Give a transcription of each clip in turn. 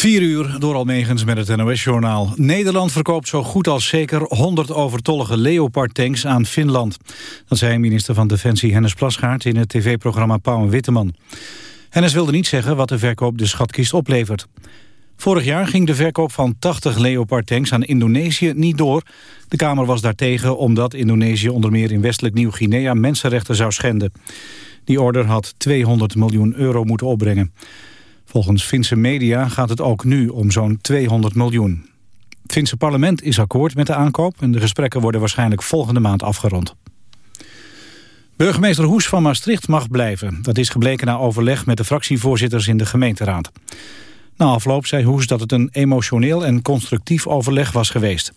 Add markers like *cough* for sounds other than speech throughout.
4 uur door Almegens met het NOS-journaal. Nederland verkoopt zo goed als zeker 100 overtollige Leopard-tanks aan Finland. Dat zei minister van Defensie Hennis Plasgaard in het tv-programma Pauw en Witteman. Hennis wilde niet zeggen wat de verkoop de schatkist oplevert. Vorig jaar ging de verkoop van 80 Leopard-tanks aan Indonesië niet door. De Kamer was daartegen omdat Indonesië onder meer in westelijk Nieuw-Guinea mensenrechten zou schenden. Die order had 200 miljoen euro moeten opbrengen. Volgens Finse media gaat het ook nu om zo'n 200 miljoen. Het Finse parlement is akkoord met de aankoop... en de gesprekken worden waarschijnlijk volgende maand afgerond. Burgemeester Hoes van Maastricht mag blijven. Dat is gebleken na overleg met de fractievoorzitters in de gemeenteraad. Na afloop zei Hoes dat het een emotioneel en constructief overleg was geweest.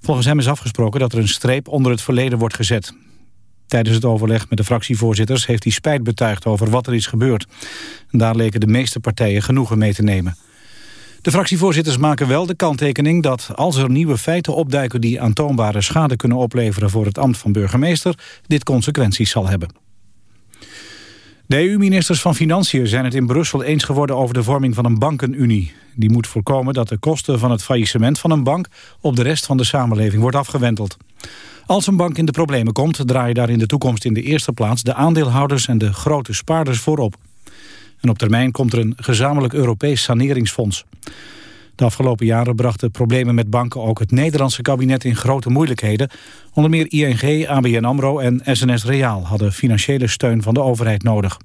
Volgens hem is afgesproken dat er een streep onder het verleden wordt gezet. Tijdens het overleg met de fractievoorzitters heeft hij spijt betuigd over wat er is gebeurd. Daar leken de meeste partijen genoegen mee te nemen. De fractievoorzitters maken wel de kanttekening dat als er nieuwe feiten opduiken die aantoonbare schade kunnen opleveren voor het ambt van burgemeester, dit consequenties zal hebben. De EU-ministers van Financiën zijn het in Brussel eens geworden over de vorming van een bankenunie. Die moet voorkomen dat de kosten van het faillissement van een bank op de rest van de samenleving wordt afgewenteld. Als een bank in de problemen komt, draaien daar in de toekomst in de eerste plaats de aandeelhouders en de grote spaarders voorop. En op termijn komt er een gezamenlijk Europees saneringsfonds. De afgelopen jaren brachten problemen met banken ook het Nederlandse kabinet in grote moeilijkheden. Onder meer ING, ABN AMRO en SNS Reaal hadden financiële steun van de overheid nodig.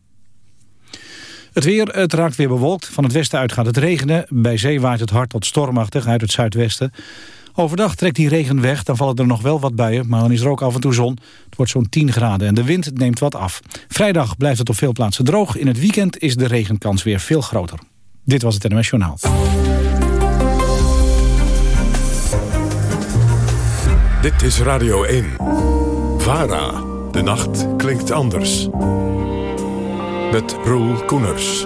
Het weer, het raakt weer bewolkt. Van het westen uit gaat het regenen. Bij zee waait het hard tot stormachtig uit het zuidwesten. Overdag trekt die regen weg, dan vallen er nog wel wat buien... maar dan is er ook af en toe zon. Het wordt zo'n 10 graden en de wind neemt wat af. Vrijdag blijft het op veel plaatsen droog. In het weekend is de regenkans weer veel groter. Dit was het NMS Journaal. Dit is Radio 1. VARA. De nacht klinkt anders. Met Roel Koeners.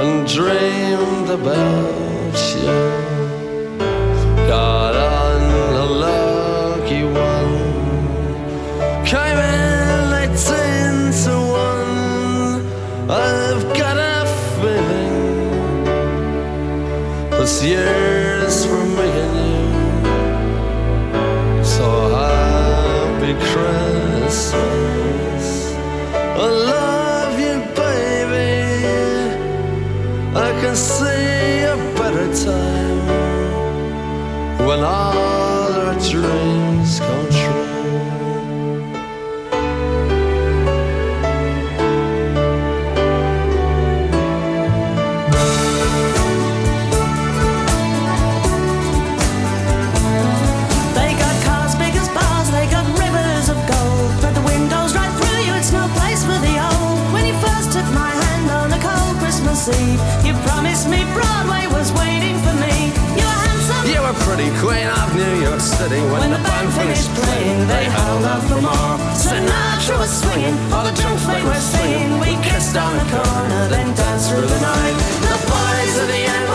and dreamed about you. Got on a lucky one, came in eighteen to one. I've got a feeling this year's I Eve, you promised me Broadway was waiting for me. You were handsome. You were pretty queen of New York City when, When the band finished playing. They held out for more. Sinatra was swinging, all the junk they were singing. We kissed on the corner, then danced through the night. The boys of the NYPD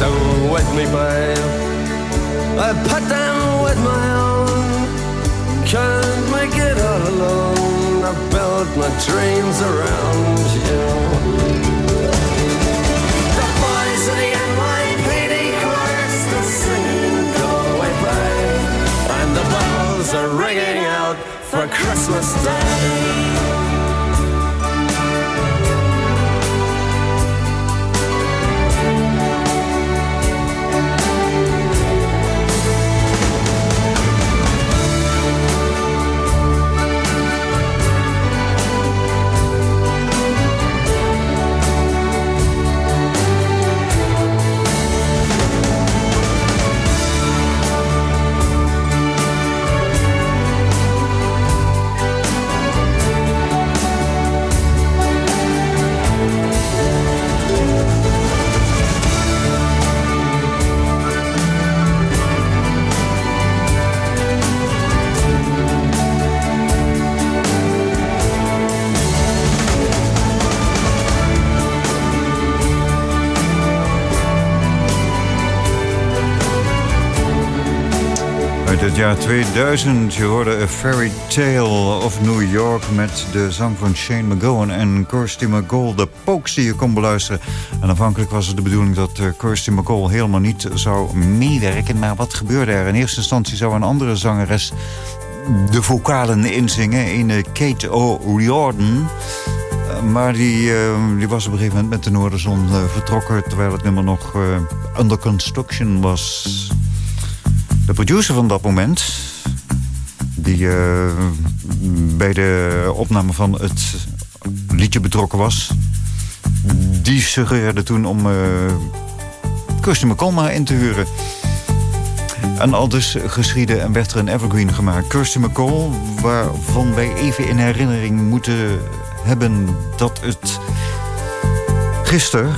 them with me, babe. I put them with my own. Can't make it all alone. I built my dreams around you. The boys of the NYPD "Go Away, Babe," and the bells are ringing out for Christmas Day. Het jaar 2000, je hoorde A Fairy Tale of New York... met de zang van Shane McGowan en Kirsty McCall. De pokes die je kon beluisteren. En aanvankelijk was het de bedoeling dat uh, Kirsty McCall helemaal niet zou meewerken. Maar wat gebeurde er? In eerste instantie zou een andere zangeres de vocalen inzingen. Een Kate O'Riordan... Maar die, uh, die was op een gegeven moment met de Noorderzon vertrokken... terwijl het nummer nog under construction was. De producer van dat moment... die bij de opname van het liedje betrokken was... die suggereerde toen om Kirsty McCall in te huren... En al dus geschiedde en werd er een evergreen gemaakt. Kirsty McCall, waarvan wij even in herinnering moeten hebben dat het gisteren,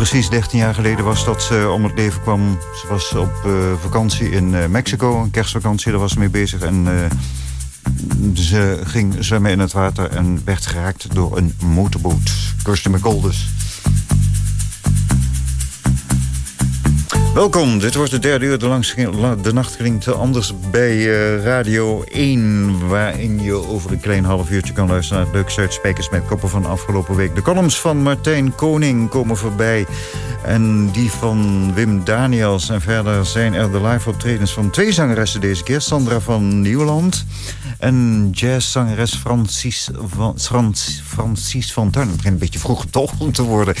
precies 13 jaar geleden was dat ze om het leven kwam. Ze was op uh, vakantie in uh, Mexico, een kerstvakantie, daar was ze mee bezig. En uh, ze ging zwemmen in het water en werd geraakt door een motorboot. Kirsty McCall dus. Welkom, dit wordt de derde uur. De, nacht klinkt anders bij uh, Radio 1... waarin je over een klein half uurtje kan luisteren... naar het uitspijkers met koppen van afgelopen week. De columns van Martijn Koning komen voorbij... en die van Wim Daniels. En verder zijn er de live optredens van twee zangeressen deze keer. Sandra van Nieuwland en jazzzangeres Francis van, Frans, Francis van Tuin. Het begint een beetje vroeg *laughs* om te worden...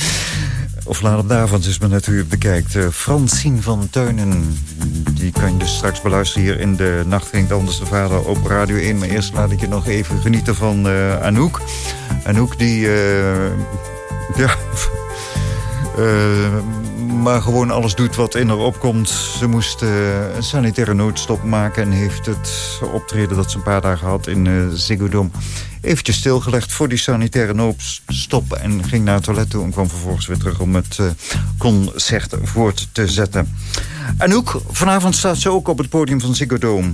Of laat op avond is men natuurlijk bekijkt. Uh, Francine van Tuinen. Die kan je dus straks beluisteren hier in de Nacht Ging Anders de Vader op Radio 1. Maar eerst laat ik je nog even genieten van uh, Anouk. Anouk die... Uh, ja... maar gewoon alles doet wat in haar opkomt. Ze moest een sanitaire noodstop maken... en heeft het optreden dat ze een paar dagen had in uh, Ziggo Dome eventjes stilgelegd voor die sanitaire noodstop... en ging naar het toilet toe en kwam vervolgens weer terug om het concert voort te zetten. Anouk, vanavond staat ze ook op het podium van Ziggo Dome.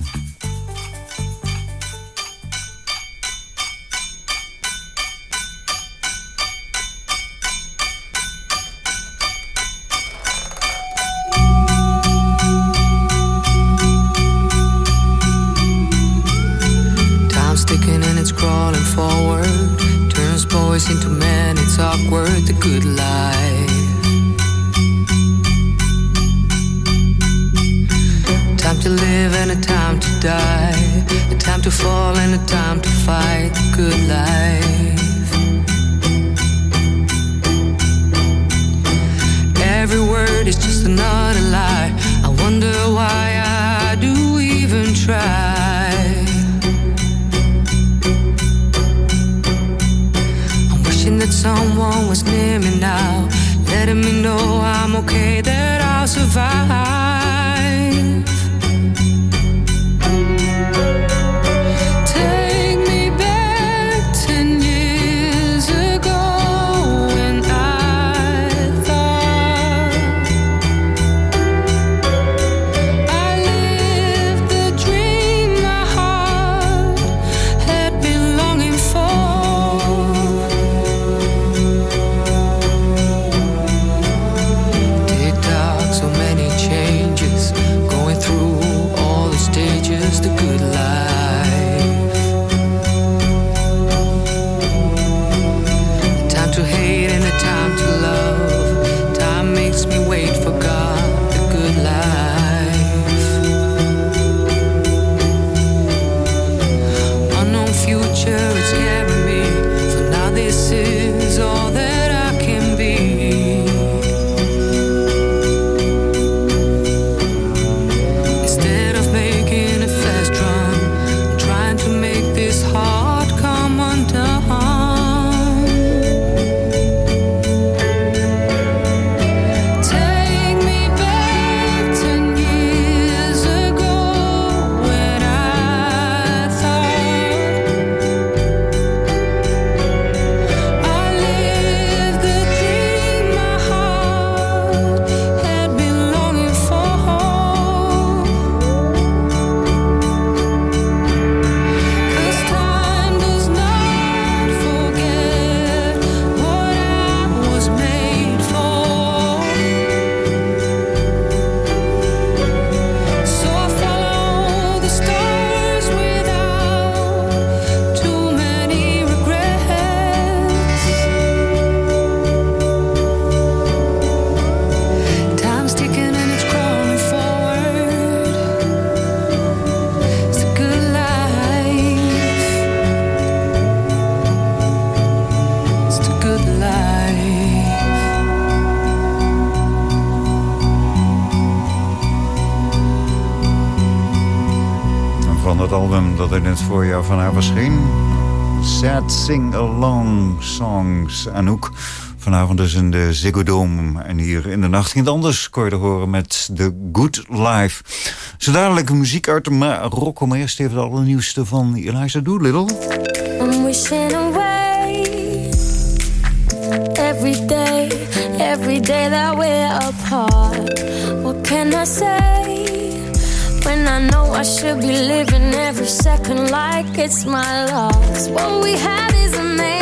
voor van haar. Sad sing-along songs. Anouk, vanavond dus in de Ziggo Dome. En hier in de nacht ging het anders, kon je horen met The Good Life. Zo dadelijk muziek uit Marokko, maar eerst even de allernieuwste van Eliza Doolittle. I'm wishing Every day, every day that we're apart What can I say? When I know I should be living every second like it's my last. What we had is amazing.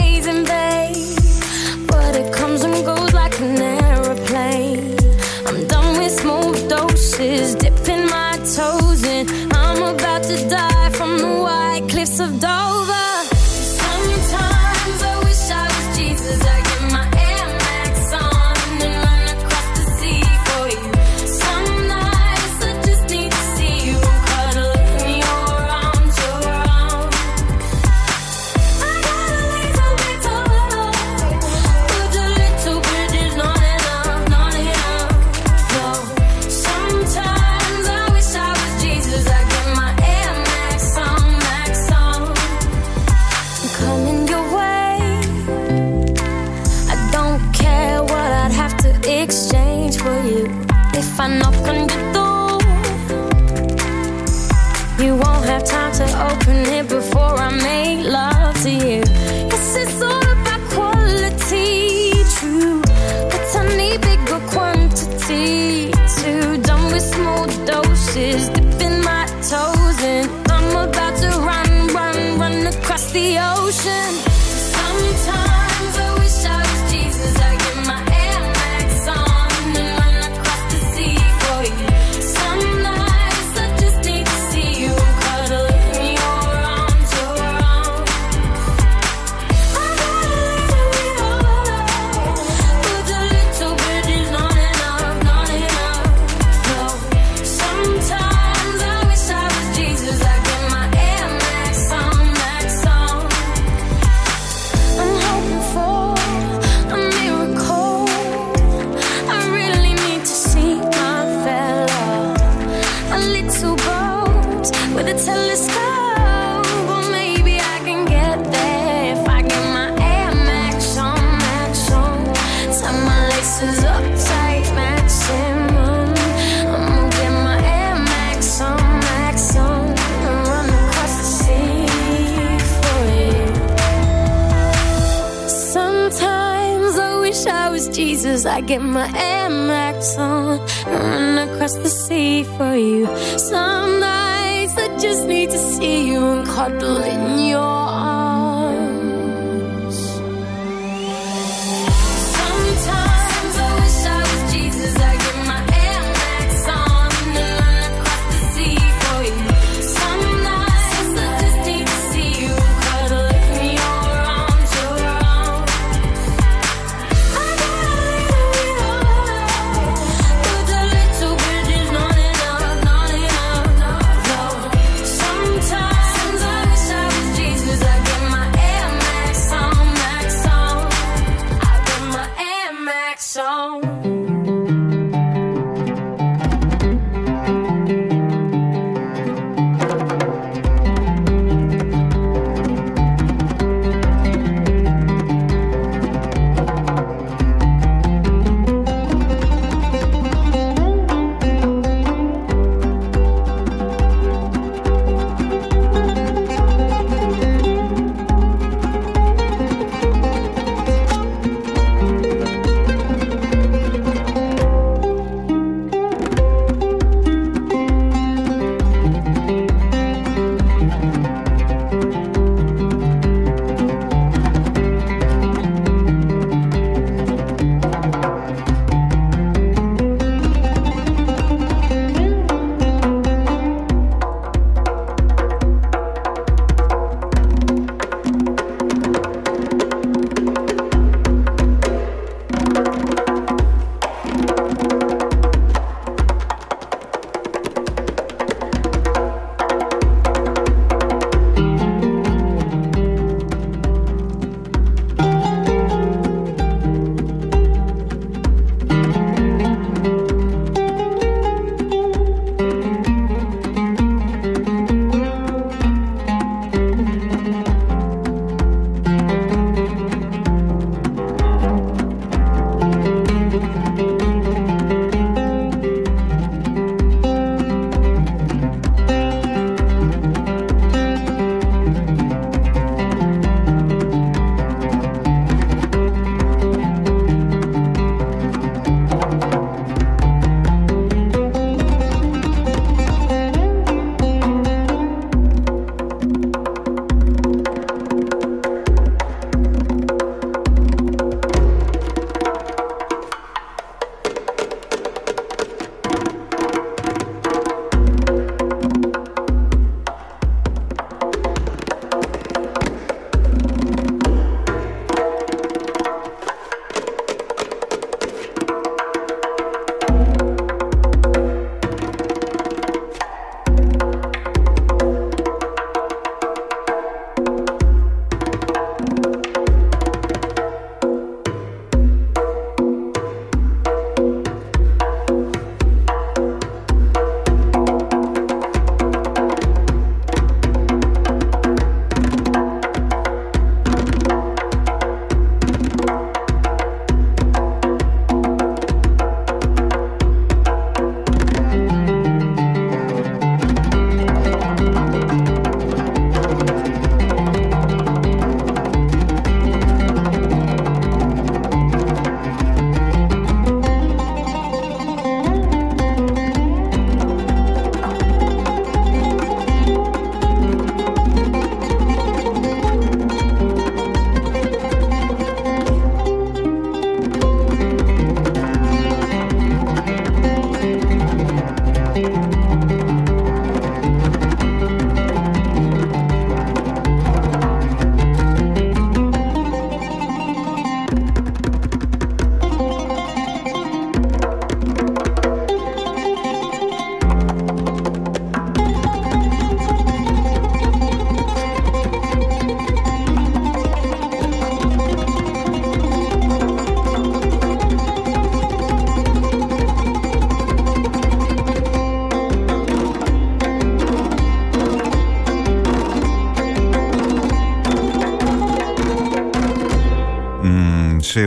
Run across the sea for you. Some nights I just need to see you and cuddle in your arms.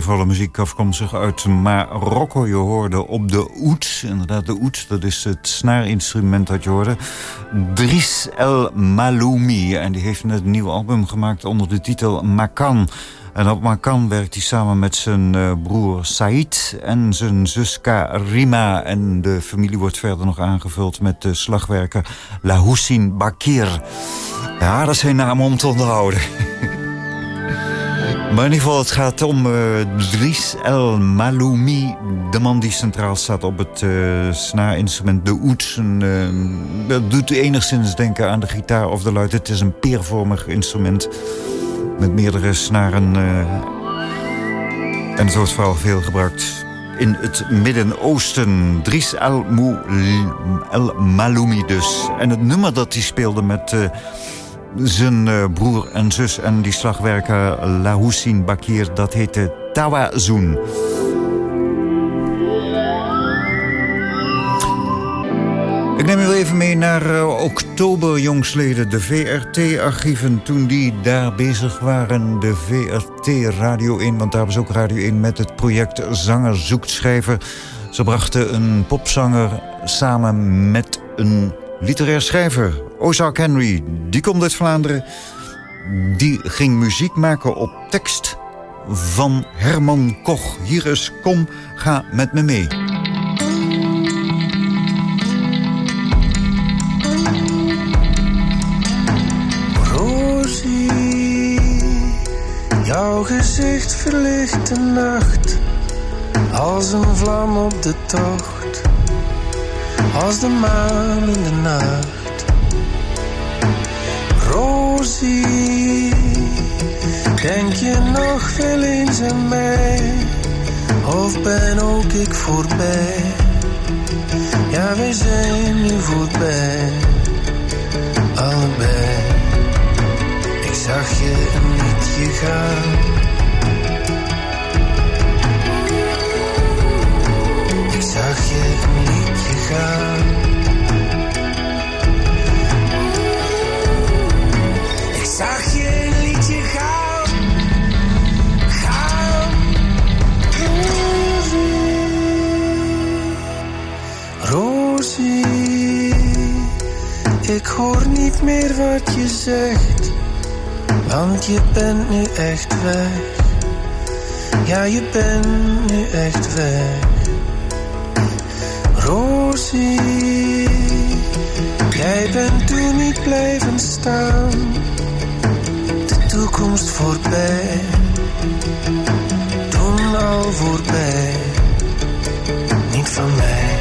Sfeervolle muziek afkomstig uit Marokko. Je hoorde op de oet, inderdaad de oet, dat is het snaarinstrument dat je hoorde. Dries El Maloumi. En die heeft net een nieuw album gemaakt onder de titel Makan. En op Makan werkt hij samen met zijn uh, broer Said en zijn zus Karima. En de familie wordt verder nog aangevuld met de slagwerker Lahoussin Bakir. Ja, dat is zijn naam om te onthouden. *laughs* Maar in ieder geval, het gaat om uh, Dries El Maloumi. De man die centraal staat op het uh, snaarinstrument, de oet. Uh, dat doet enigszins denken aan de gitaar of de luid. Het is een peervormig instrument met meerdere snaren. en het wordt vooral veel gebruikt in het Midden-Oosten. Dries El, El Maloumi dus. En het nummer dat hij speelde met zijn uh, broer en zus en die slagwerker Lahoussin Bakir. Dat heette Tawazoen. Ik neem u even mee naar uh, oktober, jongsleden. De VRT-archieven, toen die daar bezig waren. De VRT Radio 1, want daar was ook Radio 1 met het project Zanger zoekt schrijver. Ze brachten een popzanger samen met een literair schrijver, Ozark Henry, die komt uit Vlaanderen. Die ging muziek maken op tekst van Herman Koch. Hier is Kom, ga met me mee. Rosie, jouw gezicht verlicht de nacht als een vlam op de tocht als de maan in de nacht. Rosie, denk je nog veel eens aan mij? Of ben ook ik voorbij? Ja, wij zijn nu voorbij, allebei. Ik zag je een liedje gaan. Ik zag je ik zag je een liedje gaan, gaan. Rosie, ik hoor niet meer wat je zegt, want je bent nu echt weg. Ja, je bent nu echt weg. Rosie, jij bent toen niet blijven staan. De toekomst voorbij, toen al voorbij. Niet van mij,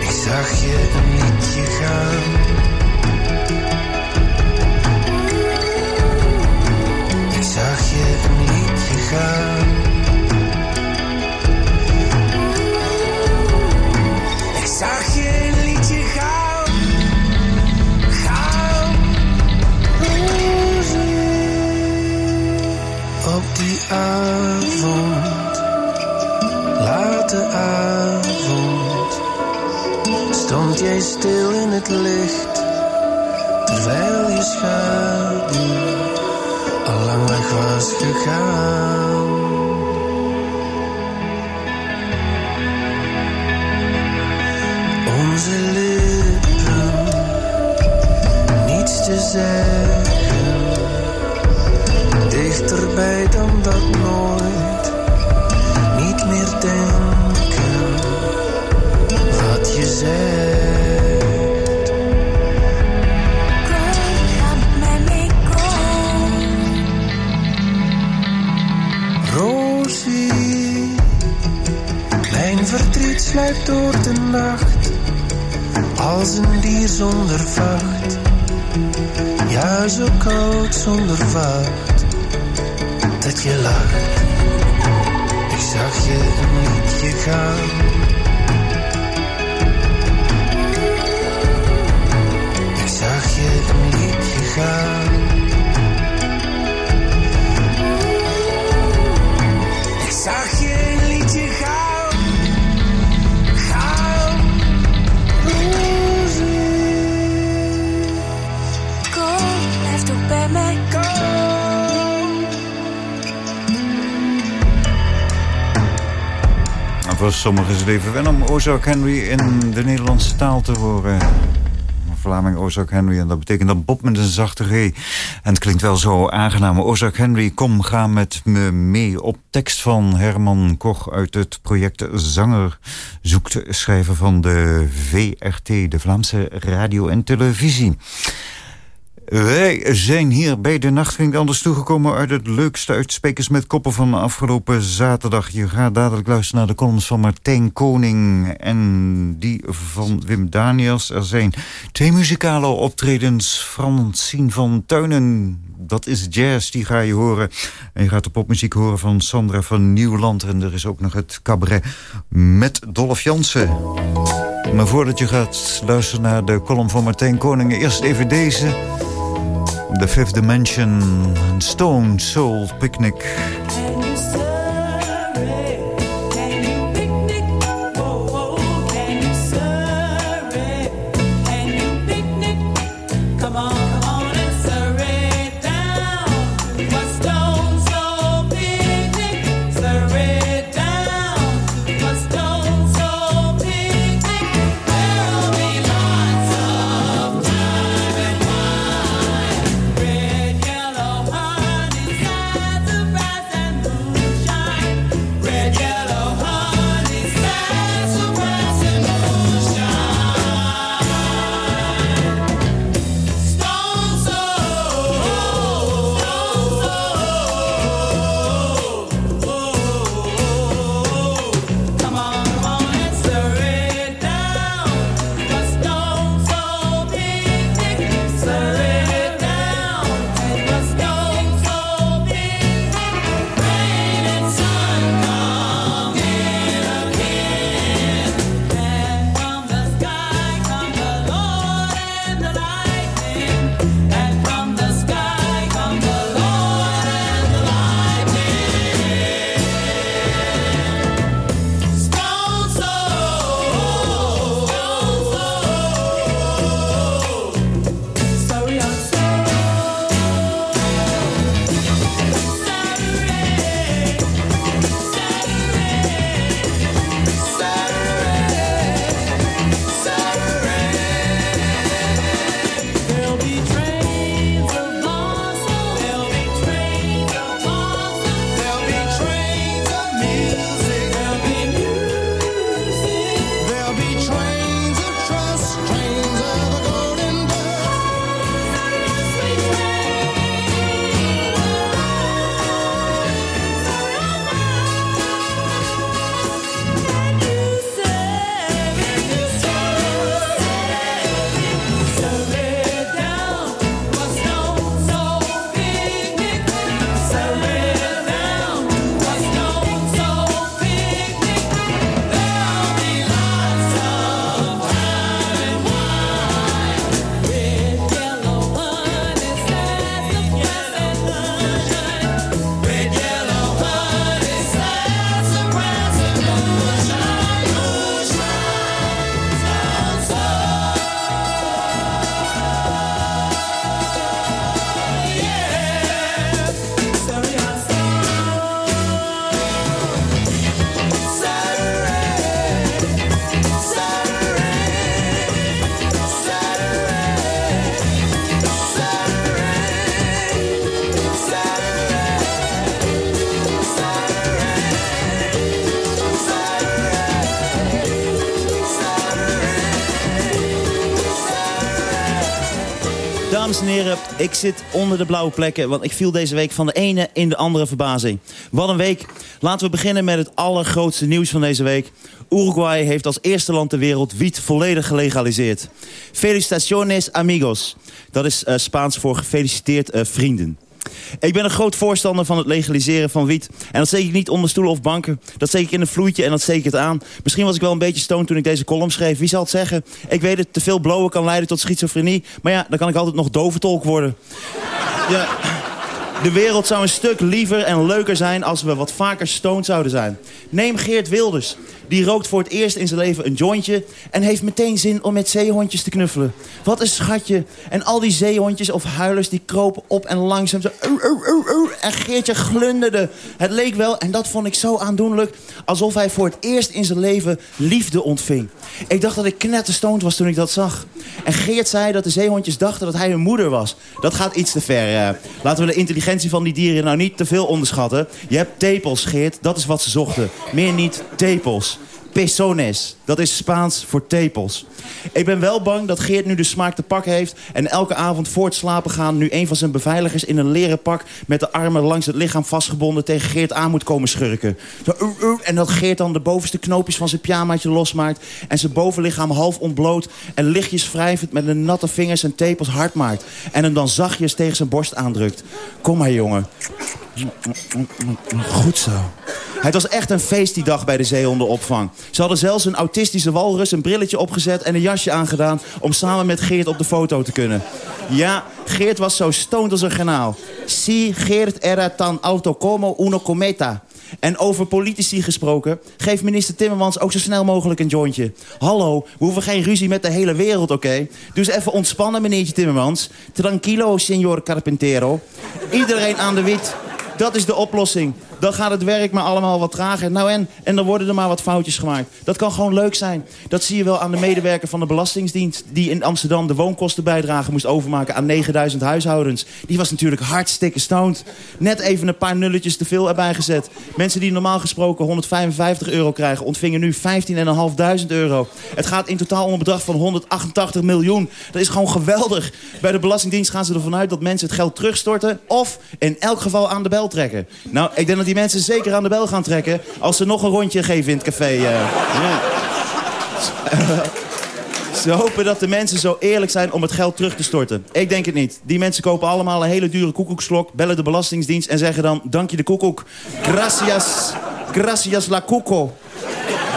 ik zag je een liedje gaan. Jij stil in het licht, terwijl je schaduw al lang weg was gegaan. onze lippen niets te zeggen. Dichterbij dan dat nooit, niet meer denken wat je zegt. Sluipt door de nacht als een dier zonder vacht. Ja, zo koud zonder vacht. Dat je lacht. Ik zag je een liedje gaan. Ik zag je een liedje gaan. Sommigen is het even wel om Ozark Henry in de Nederlandse taal te horen. Vlaming Ozark Henry. En dat betekent dan Bob met een zachte G. En het klinkt wel zo aangenaam. Ozark Henry, kom, ga met me mee. Op tekst van Herman Koch uit het project Zanger. Zoekt schrijver van de VRT, de Vlaamse Radio en Televisie. Wij zijn hier bij de Nacht anders toegekomen... uit het leukste uitsprekers met koppen van afgelopen zaterdag. Je gaat dadelijk luisteren naar de columns van Martijn Koning... en die van Wim Daniels. Er zijn twee muzikale optredens. Francine van Tuinen, dat is jazz, die ga je horen. En je gaat de popmuziek horen van Sandra van Nieuwland. En er is ook nog het cabaret met Dolph Jansen. Maar voordat je gaat luisteren naar de column van Martijn Koning... eerst even deze... The Fifth Dimension, and Stone Soul Picnic. Zit onder de blauwe plekken... want ik viel deze week van de ene in de andere verbazing. Wat een week. Laten we beginnen met het allergrootste nieuws van deze week. Uruguay heeft als eerste land ter wereld wiet volledig gelegaliseerd. Felicitaciones amigos. Dat is uh, Spaans voor gefeliciteerd uh, vrienden. Ik ben een groot voorstander van het legaliseren van wiet. En dat steek ik niet onder stoelen of banken. Dat steek ik in een vloeitje en dat steek ik het aan. Misschien was ik wel een beetje stoned toen ik deze column schreef. Wie zal het zeggen? Ik weet het, te veel blowen kan leiden tot schizofrenie. Maar ja, dan kan ik altijd nog doventolk worden. Ja... De wereld zou een stuk liever en leuker zijn als we wat vaker stoned zouden zijn. Neem Geert Wilders. Die rookt voor het eerst in zijn leven een jointje... en heeft meteen zin om met zeehondjes te knuffelen. Wat een schatje. En al die zeehondjes of huilers die kropen op en langzaam zo... En Geertje glunderde. Het leek wel, en dat vond ik zo aandoenlijk... alsof hij voor het eerst in zijn leven liefde ontving. Ik dacht dat ik knetterstoned was toen ik dat zag. En Geert zei dat de zeehondjes dachten dat hij hun moeder was. Dat gaat iets te ver. eh. Laten we de intelligentie van die dieren nou niet te veel onderschatten. Je hebt tepels, Geert. Dat is wat ze zochten. Meer niet tepels. Pezones. Dat is Spaans voor tepels. Ik ben wel bang dat Geert nu de smaak te pak heeft... en elke avond voor het slapen gaan... nu een van zijn beveiligers in een leren pak... met de armen langs het lichaam vastgebonden... tegen Geert aan moet komen schurken. Zo, uh, uh, en dat Geert dan de bovenste knoopjes van zijn pyjamaatje losmaakt... en zijn bovenlichaam half ontbloot... en lichtjes wrijvend met de natte vingers en tepels hard maakt... en hem dan zachtjes tegen zijn borst aandrukt. Kom maar, jongen. Goed zo. Het was echt een feest die dag bij de zeehondenopvang. Ze hadden zelfs een autistische walrus een brilletje opgezet en een jasje aangedaan... om samen met Geert op de foto te kunnen. Ja, Geert was zo stoned als een granaal. Si Geert era tan alto como uno cometa. En over politici gesproken, geeft minister Timmermans ook zo snel mogelijk een jointje. Hallo, we hoeven geen ruzie met de hele wereld, oké? Dus even ontspannen, meneertje Timmermans. Tranquilo, signor Carpintero. Iedereen aan de wiet. Dat is de oplossing. Dan gaat het werk maar allemaal wat trager. Nou en, en dan worden er maar wat foutjes gemaakt. Dat kan gewoon leuk zijn. Dat zie je wel aan de medewerker van de Belastingdienst... die in Amsterdam de woonkostenbijdrage moest overmaken aan 9000 huishoudens. Die was natuurlijk hartstikke stoned. Net even een paar nulletjes te veel erbij gezet. Mensen die normaal gesproken 155 euro krijgen... ontvingen nu 15.500 euro. Het gaat in totaal om een bedrag van 188 miljoen. Dat is gewoon geweldig. Bij de Belastingdienst gaan ze ervan uit dat mensen het geld terugstorten... of in elk geval aan de bel trekken. Nou, ik denk dat die mensen zeker aan de bel gaan trekken... als ze nog een rondje geven in het café. Ja. *laughs* Ze hopen dat de mensen zo eerlijk zijn om het geld terug te storten. Ik denk het niet. Die mensen kopen allemaal een hele dure koekoekslok... bellen de Belastingdienst en zeggen dan... dank je de koekoek. Gracias, gracias la cuco.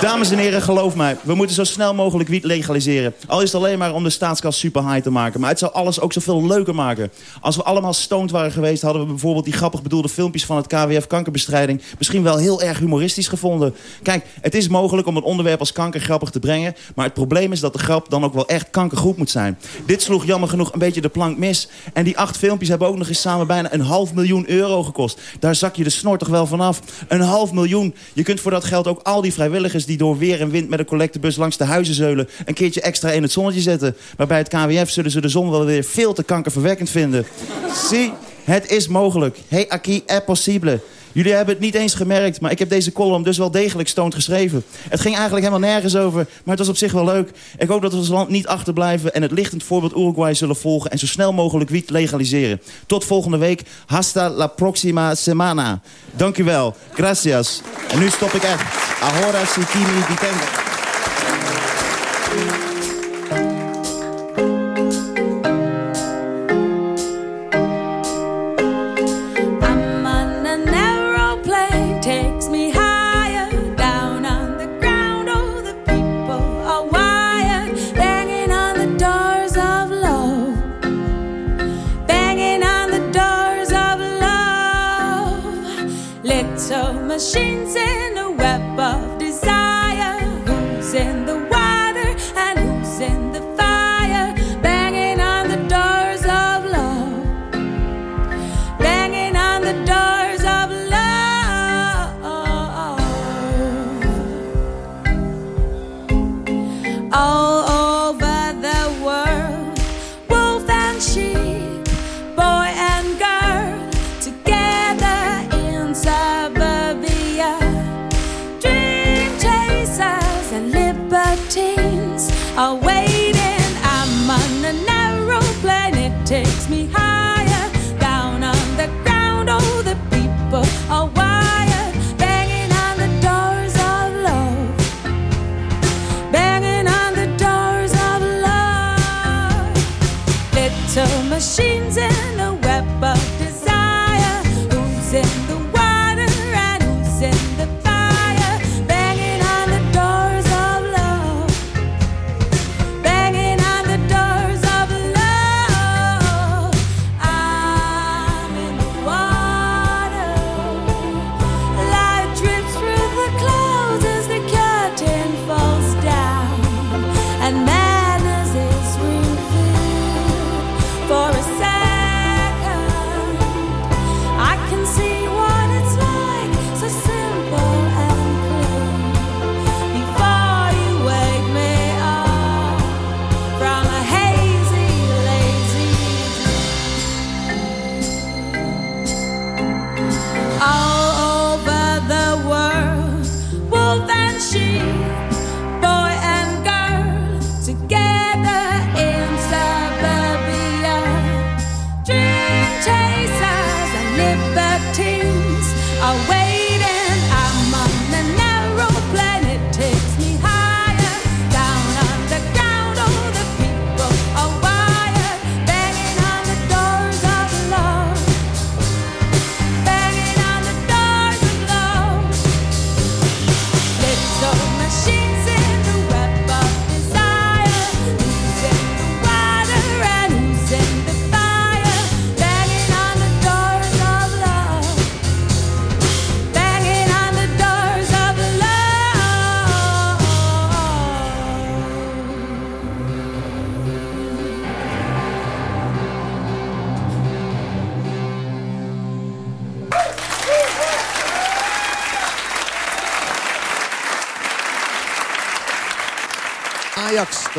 Dames en heren, geloof mij. We moeten zo snel mogelijk wiet legaliseren. Al is het alleen maar om de staatskas super high te maken. Maar het zou alles ook zoveel leuker maken. Als we allemaal stoned waren geweest... hadden we bijvoorbeeld die grappig bedoelde filmpjes van het KWF kankerbestrijding... misschien wel heel erg humoristisch gevonden. Kijk, het is mogelijk om een onderwerp als kanker grappig te brengen... maar het probleem is dat de grap dan ook wel echt kankergoed moet zijn. Dit sloeg jammer genoeg een beetje de plank mis. En die acht filmpjes hebben ook nog eens samen bijna een half miljoen euro gekost. Daar zak je de snor toch wel vanaf. Een half miljoen. Je kunt voor dat geld ook al die vrijwilligers... die door weer en wind met een collectebus langs de huizen zeulen... een keertje extra in het zonnetje zetten. Maar bij het KWF zullen ze de zon wel weer veel te kankerverwekkend vinden. *laughs* Zie, het is mogelijk. Hey, aquí es possible. Jullie hebben het niet eens gemerkt, maar ik heb deze column dus wel degelijk stoned geschreven. Het ging eigenlijk helemaal nergens over, maar het was op zich wel leuk. Ik hoop dat we ons land niet achterblijven en het lichtend voorbeeld Uruguay zullen volgen... en zo snel mogelijk wiet legaliseren. Tot volgende week. Hasta la próxima semana. Dank u wel. Gracias. En nu stop ik echt. Ahora si kimi 心在 are waiting. I'm on an aeroplane, it takes me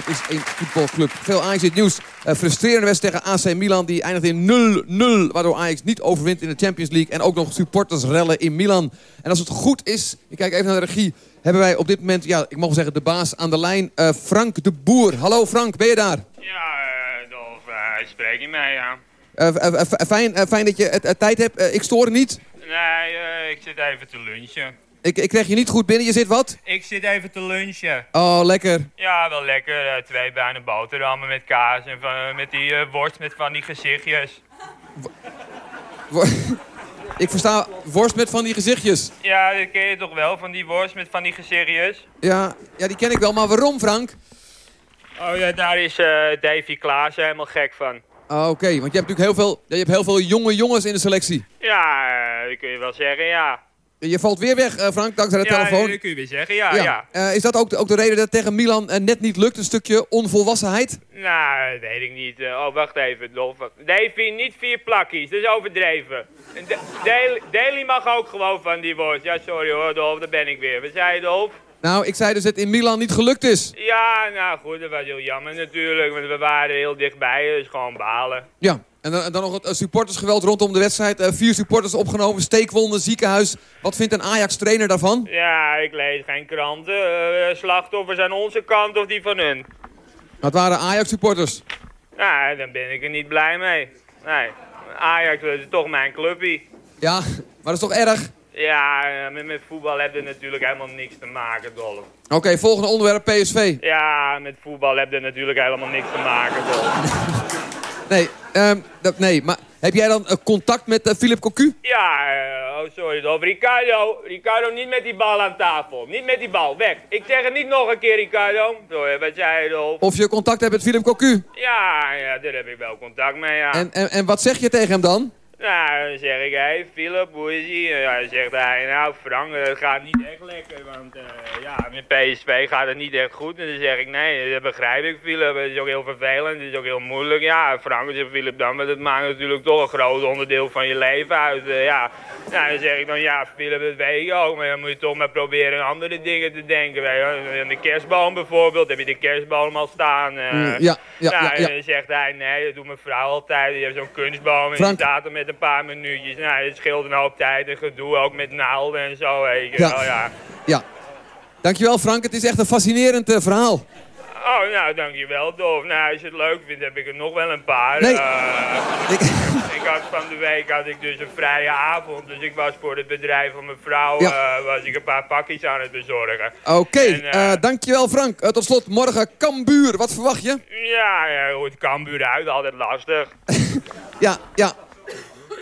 Dat is een voetbalclub. Veel Ajax in het nieuws. Eh, frustrerende wedstrijd tegen AC Milan. Die eindigt in 0-0. Waardoor Ajax niet overwint in de Champions League. En ook nog supportersrellen in Milan. En als het goed is, ik kijk even naar de regie. Hebben wij op dit moment, ja, ik mag wel zeggen, de baas aan de lijn. eh, Frank de Boer. Hallo Frank, ben je daar? Ja, uh, Dolf, uh, spreek je. Eh, eh, eh, fijn, eh, fijn dat je tijd hebt. Eh, ik stoor niet. Nee, ik zit even te lunchen. Ik, ik krijg je niet goed binnen. Je zit wat? Ik zit even te lunchen. Oh, lekker. Ja, wel lekker. Uh, twee bijna boterhammen met kaas en van, met die uh, worst met van die gezichtjes. Wo *laughs* ik versta worst met van die gezichtjes. Ja, dat ken je toch wel, van die worst met van die gezichtjes? Ja, ja die ken ik wel. Maar waarom, Frank? Oh ja, daar is Davy Klaas helemaal gek van. Ah, Oké, okay. want je hebt natuurlijk heel veel, je hebt heel veel jonge jongens in de selectie. Ja, dat kun je wel zeggen, ja. Je valt weer weg, uh, Frank, dankzij de ja, telefoon. dat kun je weer zeggen, ja. ja. ja. Uh, is dat ook de, ook de reden dat het tegen Milan uh, net niet lukt? Een stukje onvolwassenheid? Nou, dat weet ik niet. oh, wacht even, Dolf. Davy, niet vier plakjes, dat is overdreven. Daly mag ook gewoon van die woord. Ja, sorry hoor, Dolf, daar ben ik weer. Wat zei je, Dolf? Nou, ik zei dus dat het in Milan niet gelukt is. Ja, nou goed, dat was heel jammer natuurlijk. Want we waren heel dichtbij, dus gewoon balen. Ja, en dan, en dan nog het supportersgeweld rondom de wedstrijd. Uh, vier supporters opgenomen, steekwonden, ziekenhuis. Wat vindt een Ajax-trainer daarvan? Ja, ik lees geen kranten. Uh, slachtoffers aan onze kant of die van hun. Dat waren Ajax-supporters. Nou, dan ben ik er niet blij mee. Nee, Ajax is toch mijn clubje. Ja, maar dat is toch erg? Ja, met, met voetbal heb je natuurlijk helemaal niks te maken, Dolf. Oké, okay, volgende onderwerp, PSV. Ja, met voetbal heb je natuurlijk helemaal niks te maken, Dolf. *laughs* nee, um, dat, nee, maar heb jij dan uh, contact met uh, Philip Cocu? Ja, uh, oh sorry Dolf. Ricardo, Ricardo, niet met die bal aan tafel. Niet met die bal, weg. Ik zeg het niet nog een keer, Ricardo. Sorry, wat zei je, Dolf? Of je contact hebt met Philip Cocu? Ja, ja, daar heb ik wel contact mee, ja. En, en, en wat zeg je tegen hem dan? Nou, dan zeg ik, hé, hey, Philip, hoe is hij? Ja, dan zegt hij, nou Frank, het gaat niet echt lekker, want uh, ja, met PSV gaat het niet echt goed. En dan zeg ik, nee, dat begrijp ik, Philip. Het is ook heel vervelend, het is ook heel moeilijk. Ja, Frank, zegt Philip dan, maar dat maakt natuurlijk toch een groot onderdeel van je leven uit. Uh, ja. Nou, dan zeg ik dan, ja, Philip, dat weet ik ook, maar dan moet je toch maar proberen aan andere dingen te denken. Weet je. Aan de kerstboom bijvoorbeeld, heb je de kerstboom al staan? Uh, mm, ja, ja, nou, ja, ja. En dan zegt hij, nee, dat doet mijn vrouw altijd. Die heeft zo'n kunstboom en Frank. die staat er met een paar minuutjes. Nou, het scheelt een hoop tijd en gedoe, ook met naalden en zo, weet je Ja. wel, ja. Ja. Dankjewel Frank, het is echt een fascinerend uh, verhaal. Oh, nou, dankjewel, Dolf. Nou, als je het leuk vindt, heb ik er nog wel een paar. Nee. Uh, Ik- *laughs* ik had van de week had ik dus een vrije avond. Dus ik was voor het bedrijf van mijn vrouw Ja. eh, was ik een paar pakjes aan het bezorgen. Oké, eh, eh, dankjewel Frank. Eh, tot slot, morgen Cambuur, wat verwacht je? Ja, ja, hoe het Cambuur uit, altijd lastig. *laughs* Ja, ja.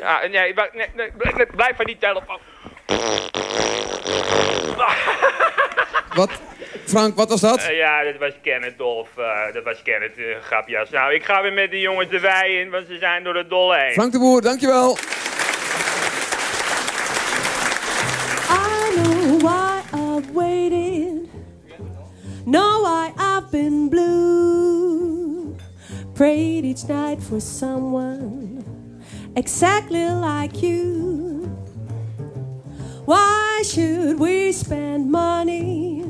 Ja, nee, nee, nee, blijf, blijf van die telefoon. Wat? Frank, wat was dat? Eh, ja, dat was Kenneth Dolf. eh, dat was Kenneth, uh, grapjas. Nou, ik ga weer met de jongens de wei in, want ze zijn door de dolle heen. Frank de Boer, dankjewel. I know why I've waited. Know why I've been blue. Prayed each night for someone exactly like you. Why should we spend money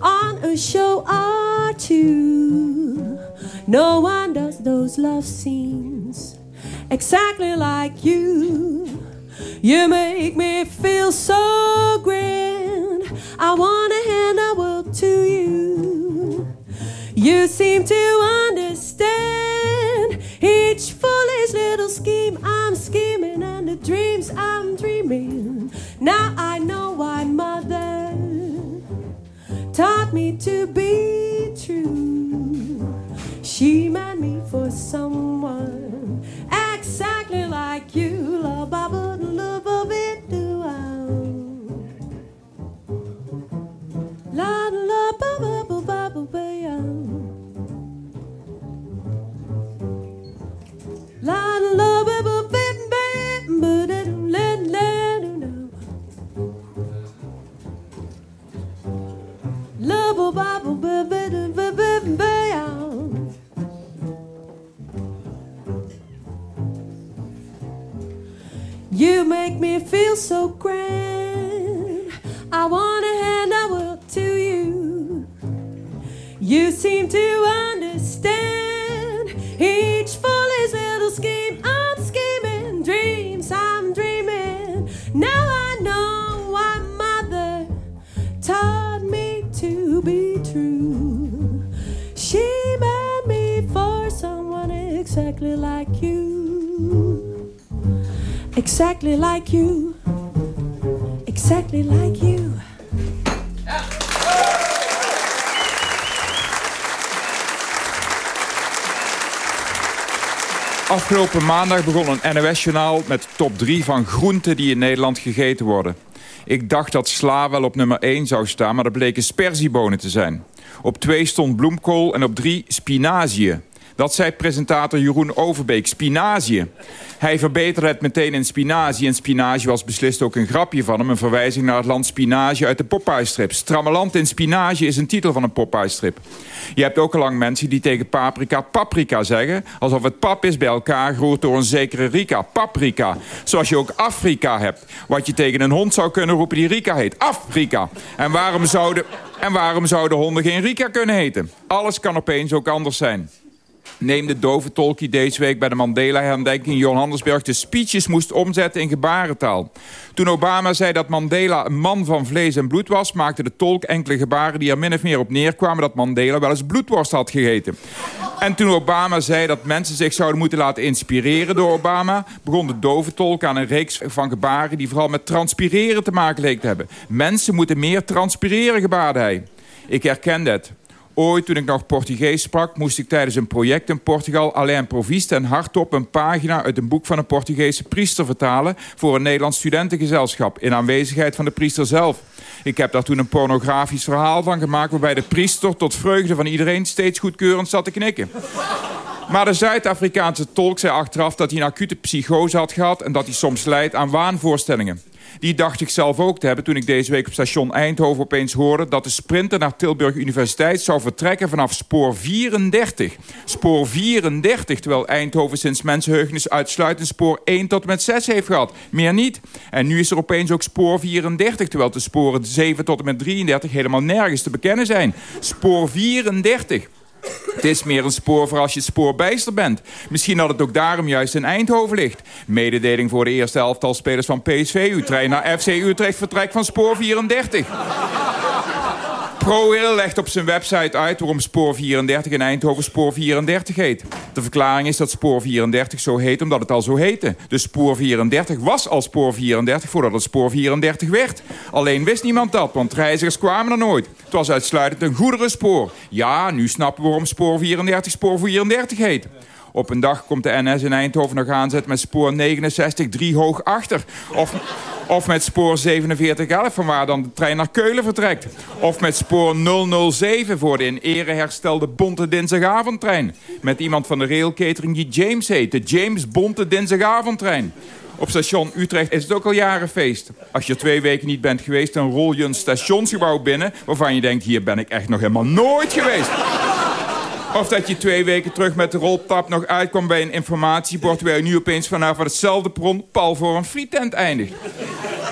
on a show or two? No one does those love scenes exactly like you. You make me feel so grand. I wanna hand the world to you. You seem to me to be true. She meant me for someone You make me feel so grand. I wanna hand the world to you. You seem to understand each foolish little scheme. Exactly like you. Exactly like you. Exactly like you. Afgelopen maandag begon een NOS-journaal met top 3 van groenten die in Nederland gegeten worden. Ik dacht dat sla wel op nummer 1 zou staan, maar dat bleken sperziebonen te zijn. Op 2 stond bloemkool en op 3 spinazie. Dat zei presentator Jeroen Overbeek, spinazie. Hij verbeterde het meteen in spinazie. En spinazie was beslist ook een grapje van hem. Een verwijzing naar het land spinazie uit de Popeye-strip. Strammeland in spinazie is een titel van een Popeye-strip. Je hebt ook al lang mensen die tegen paprika paprika zeggen. Alsof het pap is bij elkaar gehoord door een zekere Rika. Paprika. Zoals je ook Afrika hebt. Wat je tegen een hond zou kunnen roepen die Rika heet. Afrika. En waarom zouden, en waarom zouden honden geen Rika kunnen heten? Alles kan opeens ook anders zijn. Neem de dove tolk die deze week bij de Mandela-herdenking in Johannesburg de speeches moest omzetten in gebarentaal. Toen Obama zei dat Mandela een man van vlees en bloed was, maakte de tolk enkele gebaren die er min of meer op neerkwamen dat Mandela wel eens bloedworst had gegeten. En toen Obama zei dat mensen zich zouden moeten laten inspireren door Obama, begon de dove tolk aan een reeks van gebaren die vooral met transpireren te maken leek te hebben. Mensen moeten meer transpireren, gebaarde hij. Ik herken dat. Ooit, toen ik nog Portugees sprak, moest ik tijdens een project in Portugal alleen proviest en hardop een pagina uit een boek van een Portugese priester vertalen voor een Nederlands studentengezelschap in aanwezigheid van de priester zelf. Ik heb daar toen een pornografisch verhaal van gemaakt waarbij de priester tot vreugde van iedereen steeds goedkeurend zat te knikken. Maar de Zuid-Afrikaanse tolk zei achteraf dat hij een acute psychose had gehad... en dat hij soms leidt aan waanvoorstellingen. Die dacht ik zelf ook te hebben toen ik deze week op station Eindhoven opeens hoorde... dat de sprinter naar Tilburg Universiteit zou vertrekken vanaf spoor 34. Spoor 34, terwijl Eindhoven sinds mensenheugenis uitsluitend spoor 1 tot en met 6 heeft gehad. Meer niet. En nu is er opeens ook spoor 34, terwijl de sporen 7 tot en met 33 helemaal nergens te bekennen zijn. Spoor 34. Het is meer een spoor voor als je spoorbijster bent. Misschien dat het ook daarom juist in Eindhoven ligt. Mededeling voor de eerste elftal spelers van PSV. U trein naar FC Utrecht vertrek van spoor 34. ProRail legt op zijn website uit waarom spoor 34 in Eindhoven spoor 34 heet. De verklaring is dat spoor 34 zo heet omdat het al zo heette. Dus spoor 34 was al spoor 34 voordat het spoor 34 werd. Alleen wist niemand dat, want reizigers kwamen er nooit. Het was uitsluitend een goederenspoor. Ja, nu snappen we waarom spoor 34 spoor 34 heet. Op een dag komt de NS in Eindhoven nog aanzet met spoor 69 drie hoog achter. Of, of met spoor 4711, van waar dan de trein naar Keulen vertrekt. Of met spoor 007 voor de in ere herstelde Bonte Dinsdagavondtrein. Met iemand van de railcatering die James heet. De James Bonte Dinsdagavondtrein. Op station Utrecht is het ook al jaren feest. Als je twee weken niet bent geweest, dan rol je een stationsgebouw binnen... waarvan je denkt, hier ben ik echt nog helemaal nooit geweest. Of dat je twee weken terug met de roltap nog uitkwam bij een informatiebord... waar je nu opeens vanaf hetzelfde bron pal voor een frietent eindigt.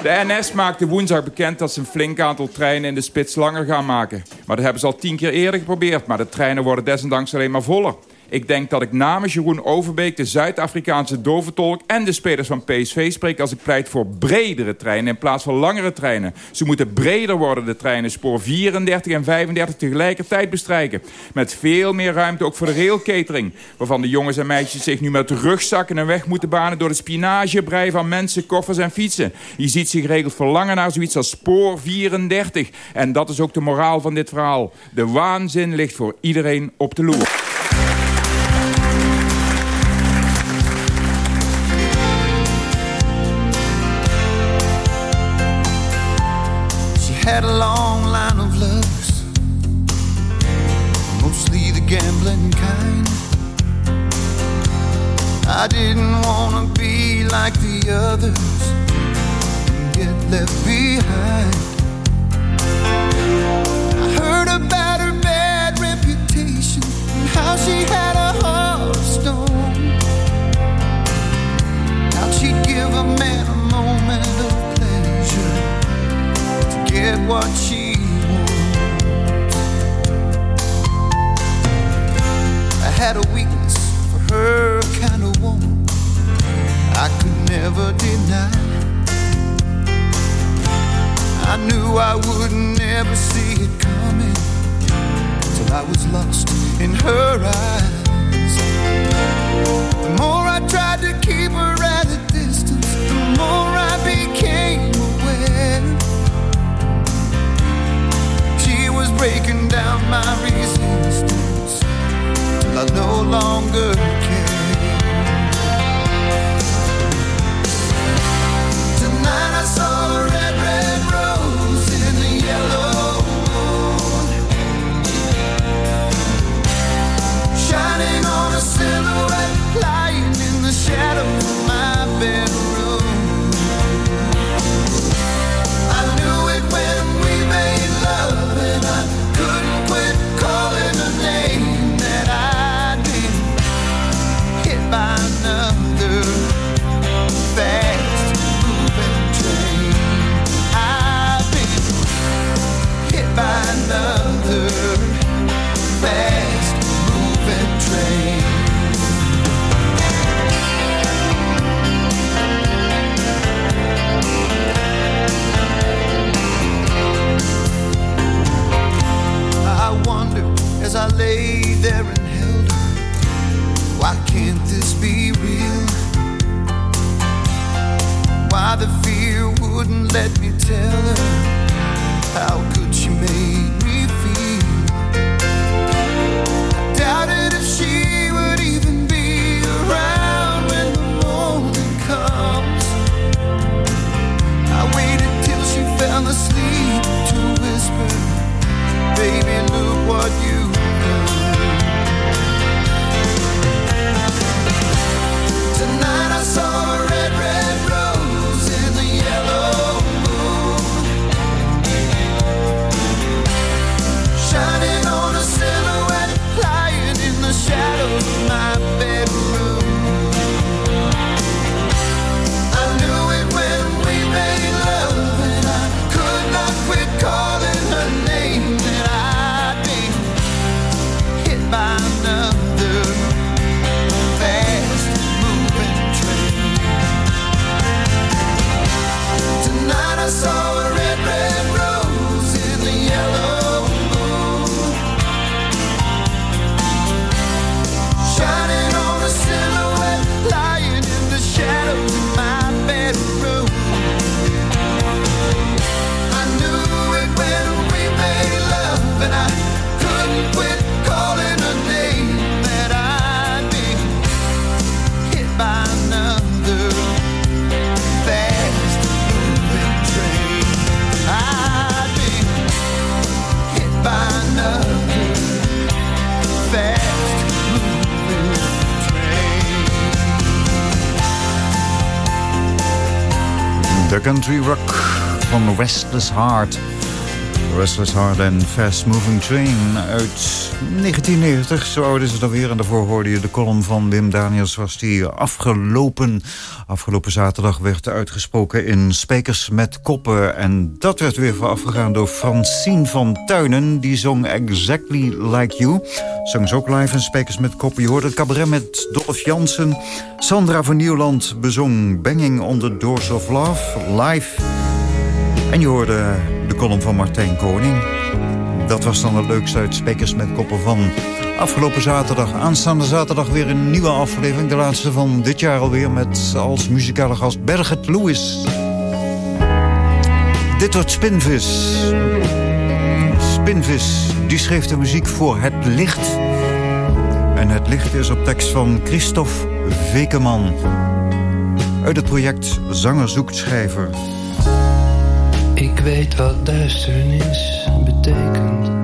De NS maakte woensdag bekend dat ze een flink aantal treinen in de spits langer gaan maken. Maar dat hebben ze al tien keer eerder geprobeerd. Maar de treinen worden desondanks alleen maar voller. Ik denk dat ik namens Jeroen Overbeek, de Zuid-Afrikaanse doventolk... en de spelers van PSV spreek als ik pleit voor bredere treinen... in plaats van langere treinen. Ze moeten breder worden, de treinen. Spoor 34 en 35 tegelijkertijd bestrijken. Met veel meer ruimte ook voor de railcatering. Waarvan de jongens en meisjes zich nu met rugzakken een weg moeten banen... door de spinagebrei van mensen, koffers en fietsen. Je ziet zich geregeld verlangen naar zoiets als spoor 34. En dat is ook de moraal van dit verhaal. De waanzin ligt voor iedereen op de loer. Like the others and get left behind. I heard about her bad reputation and how she had a heart of stone. How she'd give a man a moment of pleasure to get what she wants. I had a never deny. I knew I would never see it coming till I was lost in her eyes. The more I tried to keep her at a distance, the more I became aware. She was breaking down my resistance till I no longer cared. Restless Heart. Restless Heart en Fast Moving Train uit 1990. Zo oud is het alweer. En daarvoor hoorde je de column van Wim Daniels... was die afgelopen, afgelopen zaterdag werd uitgesproken in Spekers met Koppen. En dat werd weer voorafgegaan door Francine van Tuinen. Die zong Exactly Like You. Zong ze ook live in Spekers met Koppen. Je hoorde het cabaret met Dolph Jansen. Sandra van Nieuwland bezong Banging on the Doors of Love live... En je hoorde de column van Martijn Koning. Dat was dan het leukste uit Spekers met Koppen van afgelopen zaterdag. Aanstaande zaterdag weer een nieuwe aflevering. De laatste van dit jaar alweer met als muzikale gast Berget Lewis. Dit wordt Spinvis. Spinvis, die schreef de muziek voor Het Licht. En Het Licht is op tekst van Christophe Vekeman. Uit het project Zanger zoekt schrijver. Weet wat duisternis betekent.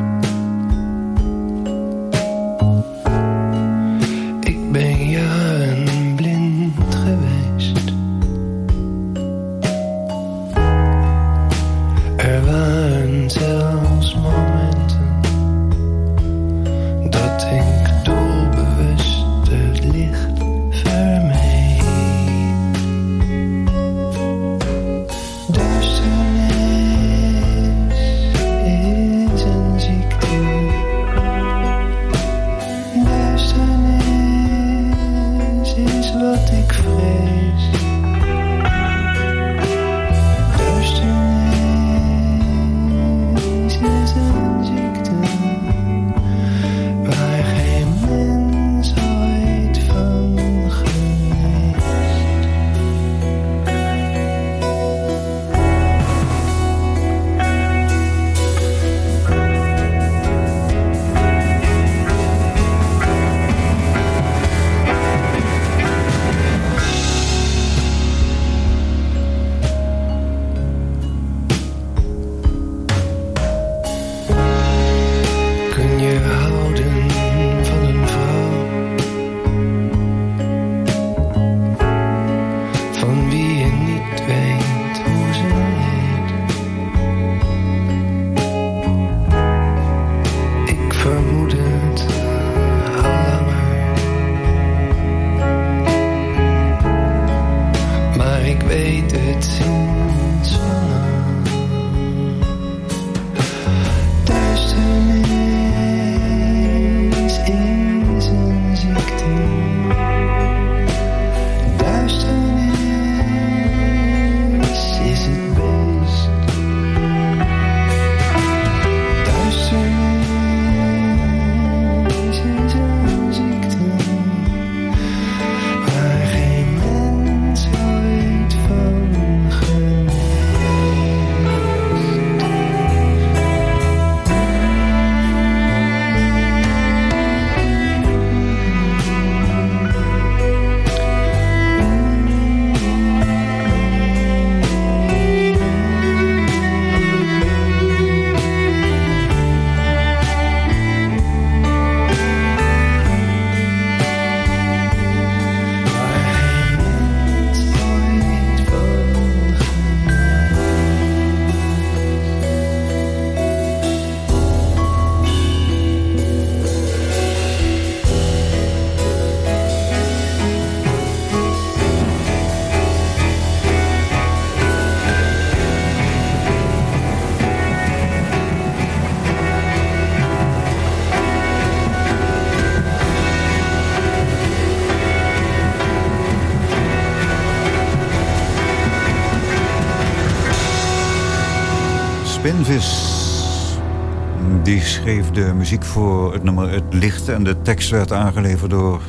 De muziek voor het nummer Het Licht... en de tekst werd aangeleverd door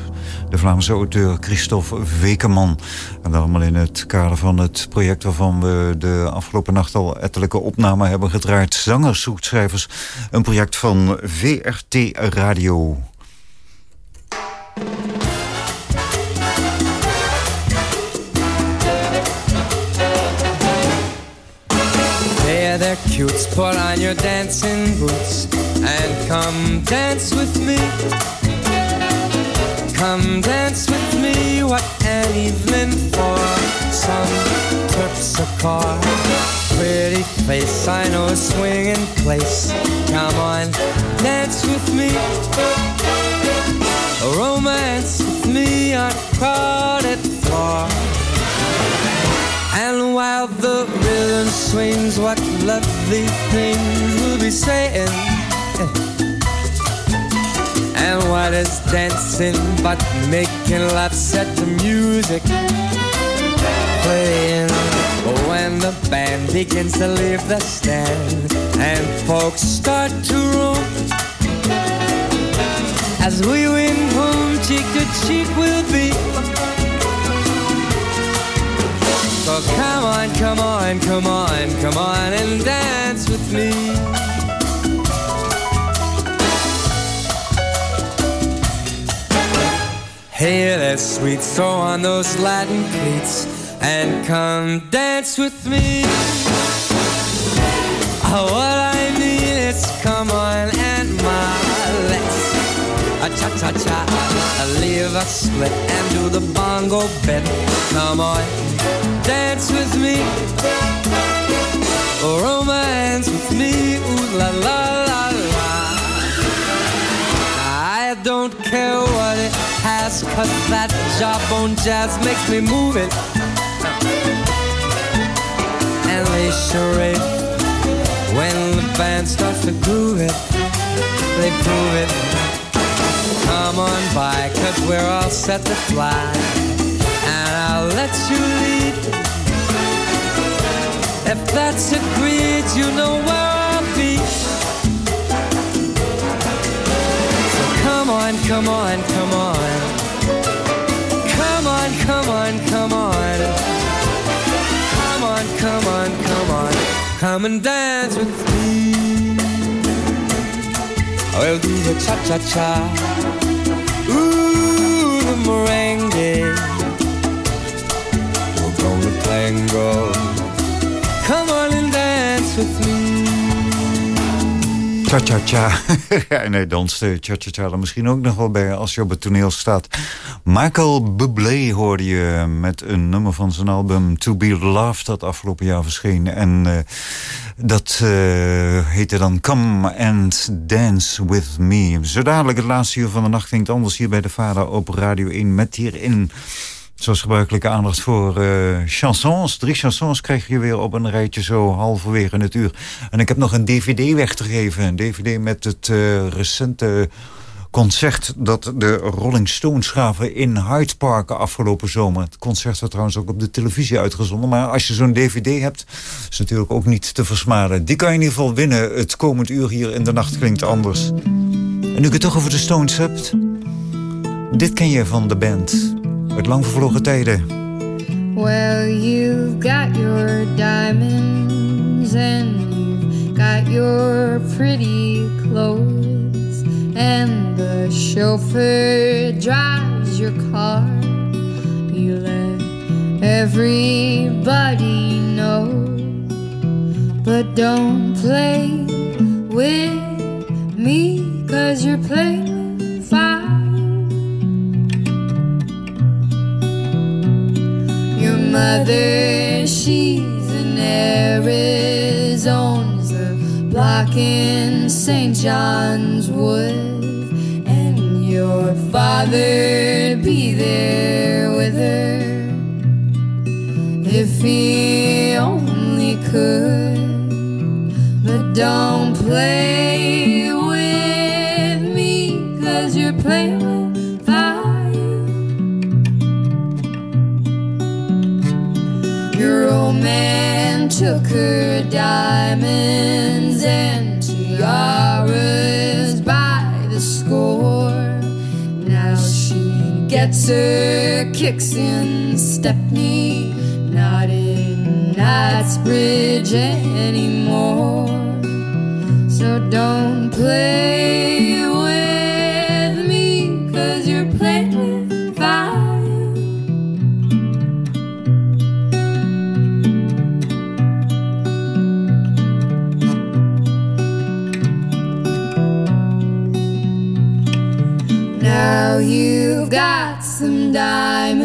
de Vlaamse auteur Christophe Wekeman. En dat allemaal in het kader van het project... waarvan we de afgelopen nacht al ettelijke opnamen hebben gedraaid. Zangers zoekt schrijvers. Een project van VRT Radio. Hey there, cutes, put on your dancing boots and come dance with me. Come dance with me, what an evening for some terpsichore. Pretty face, I know a swinging place. Come on, dance with me. Romance with me on crowded floor. And while the rhythm swings, what lovely things we'll be saying. And what is dancing but making love set the music playing? When the band begins to leave the stand and folks start to roam. As we win home, cheek to cheek we'll be. So come on, come on, come on, come on and dance with me. Hey, that sweet, soul on those Latin cleats and come dance with me. Oh, what I mean is come on and my let's a cha cha cha, a leave a split and do the bongo bit. Come on, dance with me, romance with me, ooh la la la la. I don't care what it has, cause that jawbone jazz makes me move it. And they charade when the band starts to groove it, they prove it. Come on by, cause we're all set to fly. And I'll let you lead. If that's agreed, you know where on, come on, come on. Come on, come on, come on. Come on, come on, come on. Come and dance with me. We'll do the cha-cha-cha. Ooh, the merengue. We're gonna tango. Come on and dance with me. Cha-cha-cha. *laughs* ja, nee, danst de cha-cha-cha er misschien ook nog wel bij als je op het toneel staat. Michael Bublé hoorde je met een nummer van zijn album To Be Loved... dat afgelopen jaar verscheen. En uh, dat uh, heette dan Come and Dance With Me. Zo dadelijk het laatste uur van de nacht het anders hier bij de Vader op Radio 1... met hierin... Zoals gebruikelijke aandacht voor uh, chansons. Drie chansons krijg je weer op een rijtje zo halverwege het uur. En ik heb nog een dvd weg te geven. Een dvd met het uh, recente concert dat de Rolling Stones gaven in Hyde Park afgelopen zomer. Het concert werd trouwens ook op de televisie uitgezonden. Maar als je zo'n dvd hebt, is natuurlijk ook niet te versmaden. Die kan je in ieder geval winnen. Het komend uur hier in de nacht klinkt anders. En nu ik het toch over de Stones hebt. Dit ken je van de band. Uit lang vervlogen tijden. Well, you've got your diamonds and you've got your pretty clothes, and the chauffeur drives your car. You let everybody know, but don't play with me, cause you're playing fire. Mother, she's an heiress, owns a block in St. John's Wood. And your father be there with her if he only could. But don't play she kicks in Stepney, not in Knightsbridge anymore. So don't play with me, cause you're playing with fire. Now you've got and I'm